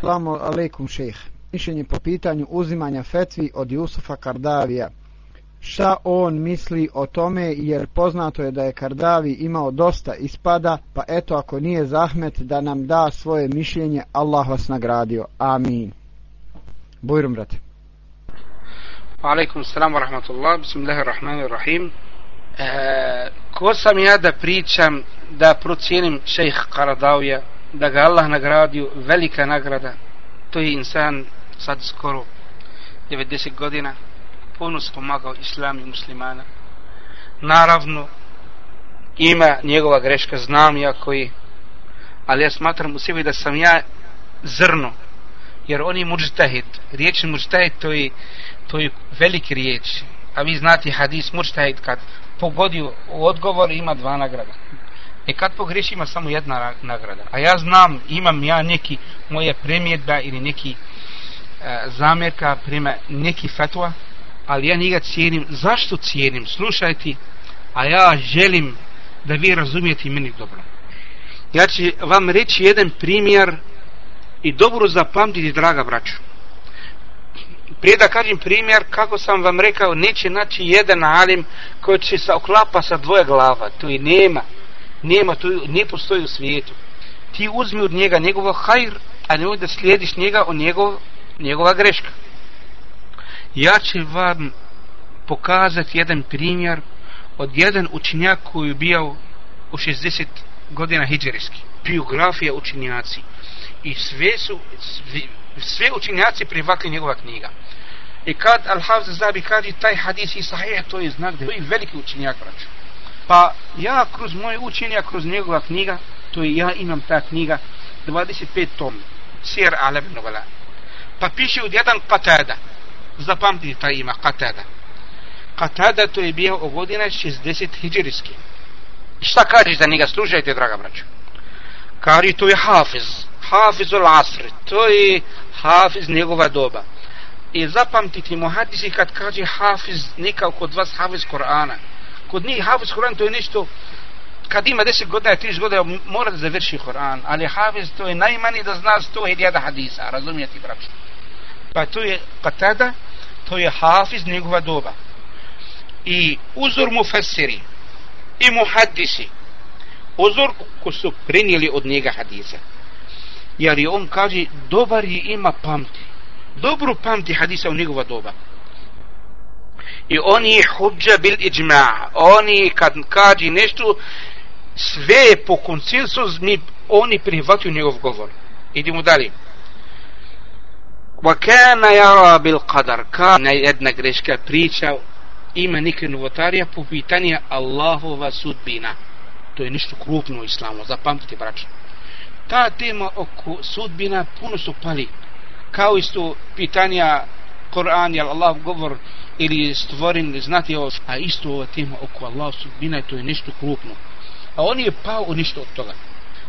Salamu alaikum šejh. Mišljenje po pitanju uzimanja fetvi od Jusufa Kardavija. Šta on misli o tome jer poznato je da je Kardavi imao dosta ispada pa eto ako nije zahmet da nam da svoje mišljenje Allah vas nagradio. Amin. Bujrum brate. Alaikum salam wa rahmatullah. Bismillahirrahmanirrahim. E, ko sam ja da pričam da procijenim šejh Karadavija da ga Allah nagradio velika nagrada. To je insan sad skoro 90 godina ponos pomagao islam i muslimana. Naravno ima njegova greška znam ja koji ali ja smatram u sebi da sam ja zrno jer on je muđtahid riječ muđtahid to je, to je veliki riječ a vi znate hadis muđtahid kad pogodi u odgovor ima dva nagrada. E kad pogreši ima samo jedna nagrada. A ja znam, imam ja neki moje primjedba ili neki e, zamjerka prema neki fetva, ali ja njega cijenim. Zašto cijenim? Slušajte, a ja želim da vi razumijete meni dobro. Ja ću vam reći jedan primjer i dobro zapamtiti, draga braću. Prije da kažem primjer, kako sam vam rekao, neće naći jedan alim koji će se oklapa sa dvoje glava. To i nema nema to ne postoji u svijetu. Ti uzmi od njega njegov hajr a ne da slijediš njega o njegov, njegova greška. Ja ću vam pokazati jedan primjer od jedan učinjak koji je bio u 60 godina hijđerijski biografija učinjaci. i sve su sve, sve učinjaci privakli njegova knjiga. I kad Al-Hafz Zabi kaže taj hadis i sahih to je znak da je veliki učinjak, braću Pa ja kroz moje učenja, kroz njegova knjiga, to je ja imam ta knjiga, 25 tom, Sir Alem Novala. Pa piše od jedan Qatada, zapamtite ta ima Qatada. Qatada to je bio u godina 60 hijđerijski. Šta kažeš za njega, slušajte, draga braću. Kari to je Hafiz, Hafiz ul Asr, to je Hafiz njegova doba. I zapamtite mu hadisi kad kaže Hafiz, neka kod vas Hafiz Korana kod njih hafiz Kur'an to je nešto kad ima 10 godina, 30 godina mora da završi Kur'an, ali hafiz to je najmani da zna 100.000 hadisa, razumijete braću. Pa to je katada, to je hafiz njegova doba. I uzor mu fesiri, i mu hadisi, uzor ko su prinijeli od njega hadisa. Jer je on kaže, dobar je ima pamti. Dobro pamti hadisa u njegova doba. I oni hudja bil iđma. Oni kad kaži nešto, sve po konsensus mi oni prihvataju njegov govor. Idemo dalje. Wa kana yara bil qadar. Kana jedna greška priča ima neke novotarija po pitanju Allahova sudbina. To je nešto krupno u islamu. Zapamtite, braćo. Ta tema oko sudbina puno su pali. Kao isto pitanja Kur'an, jel Allah govor ili stvoren, znati ovo, a isto ova tema oko Allah sudbina, to je nešto krupno. A on je pao u ništa od toga.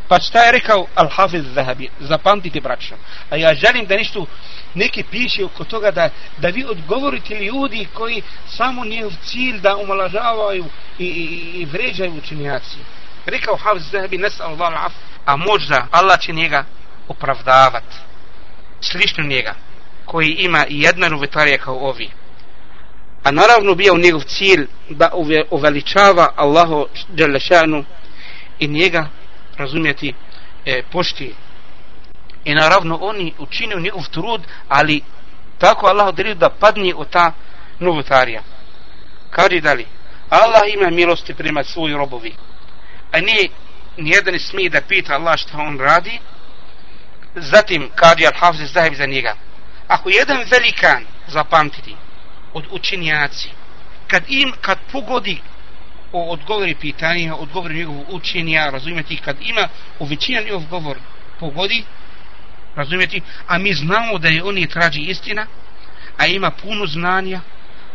Pa šta je rekao Al-Hafiz Zahabi? Zapamtite, braćo. A ja želim da nešto neki piše oko toga da, da vi odgovorite ljudi koji samo nije u cilj da umalažavaju i, i, i vređaju učinjaci. Rekao Hafiz Zahabi, nesa Allah af, a možda Allah će njega opravdavati. Slično njega koji ima jedna novotarija kao ovi. A naravno bio njegov cilj da uveličava Allahu Đalešanu i njega, razumjeti e, pošti. I naravno oni učinio njegov trud, ali tako Allah odredio da padni od ta novotarija. Kaže dali, Allah ima milosti prema svoji robovi. A nije nijedan smije da pita Allah šta on radi. Zatim kaže Al-Hafiz Zahib za njega ako jedan velikan zapamtiti od učenjaci kad im kad pogodi o odgovori pitanja odgovori njegov učenja razumjeti, kad ima u većina njegov govor pogodi razumjeti, a mi znamo da je oni traži istina a ima puno znanja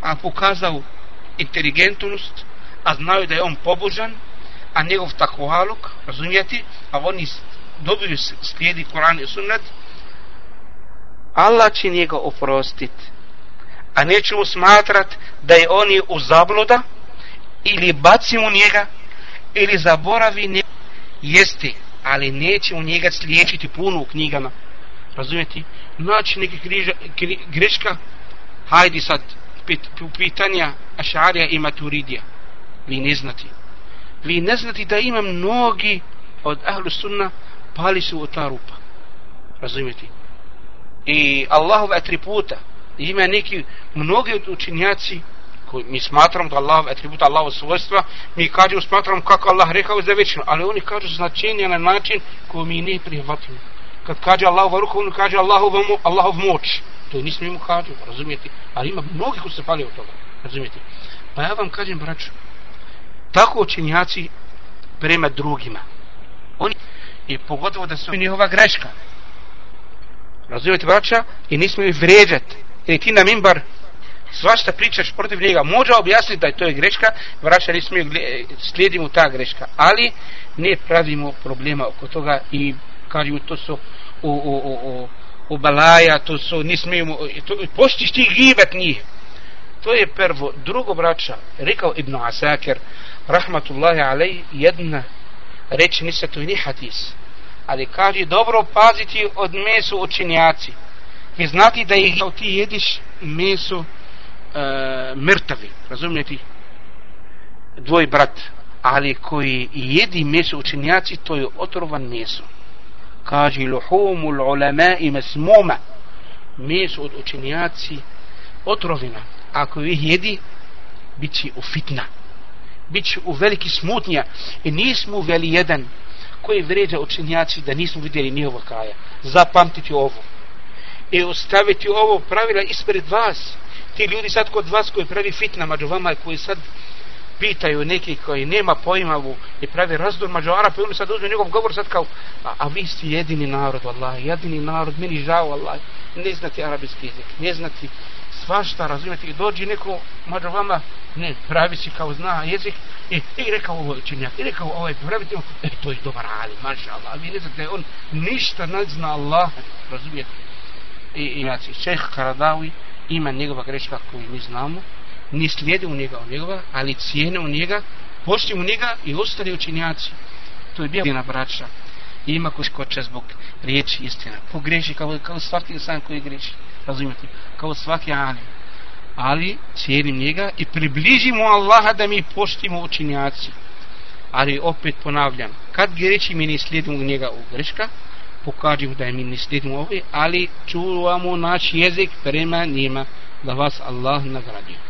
a pokazao inteligentnost a znaju da je on pobožan a njegov takvaluk razumijete a oni dobiju slijedi Koran i Sunnet Allah će njega oprostit. A nećemo smatrat da je on je u zabluda ili baci u njega ili zaboravi njega. Jeste, ali neće u njega sliječiti puno u knjigama. Razumijete? naći neki griža, gri, greška hajdi sad pit, pitanja Ašarija i Maturidija vi ne znati vi ne znati da ima mnogi od ahlu sunna pali su u ta rupa Razumijete? I Allahove atributa. Ima neki mnogi učinjaci koji mi smatramo da Allah atribut Allahov svojstva mi kažemo smatramo kako Allah rekao za večno ali oni kažu značenje na način koji mi ne prihvatimo. Kad kaže Allahov ruku on kaže Allahov, Allahov moć. To nismo mu kažu razumijete? Ali ima mnogi koji se pali od toga razumijete? Pa ja vam kažem braću tako učinjaci prema drugima. Oni i pogotovo da su njihova greška razumijete braća? I nismo ih vređati ili ti na mimbar svašta pričaš protiv njega. Može objasniti da je to je greška vraća ne smije slijedimo ta greška. Ali ne pravimo problema oko toga i kažemo to su u, u, u, u, u balaja to su ne smijemo postiš ti gibat njih. To je prvo. Drugo braća rekao Ibn Asakir rahmatullahi alej jedna reč, nisa to ni hadis ali kaže dobro paziti od mesu učinjaci i znati da ih ti jediš meso e, mrtavi, razumijeti? Dvoj brat, ali koji jedi meso učinjaci, to je otrovan meso. Kaže, luhumu l'ulama i mesmuma, meso od učinjaci, otrovina. Ako ih jedi, bit će u fitna. Bit će u veliki smutnja. I nismo veli jedan koje vređa učenjaci da nismo vidjeli njihova kraja. Zapamtiti ovo. I ostaviti ovo pravila ispred vas ti ljudi sad kod vas koji pravi fitna među vama koji sad pitaju neki koji nema pojma i pravi razdor među Arapi oni sad uzme njegov govor sad kao a, a vi ste jedini narod Allah, jedini narod meni žao Allah, ne znate arabijski jezik ne znati svašta razumijete i dođi neko među vama ne, pravi si kao zna jezik i, i rekao ovo činjak i rekao ovaj pravi ti e to je dobar ali maša Allah vi ne znate on ništa ne zna Allah razumijete? I, i znači šeh Karadawi ima njegova greška koju mi znamo, ni slijede u njega u njegova, ali cijene u njega, pošli u njega i ostali učinjaci. To je bila braća. I ima ko skoče zbog riječi istina. Pogreši kao, kao svaki sam koji greši. Razumijete? Kao svaki alim. Ali cijenim njega i približimo Allaha da mi poštimo učinjaci. Ali opet ponavljam, kad greši mi ne slijedimo njega u greška, pokažemo da je mi ne slijedimo ove, ali čuvamo naš jezik prema njima, da vas Allah nagradio.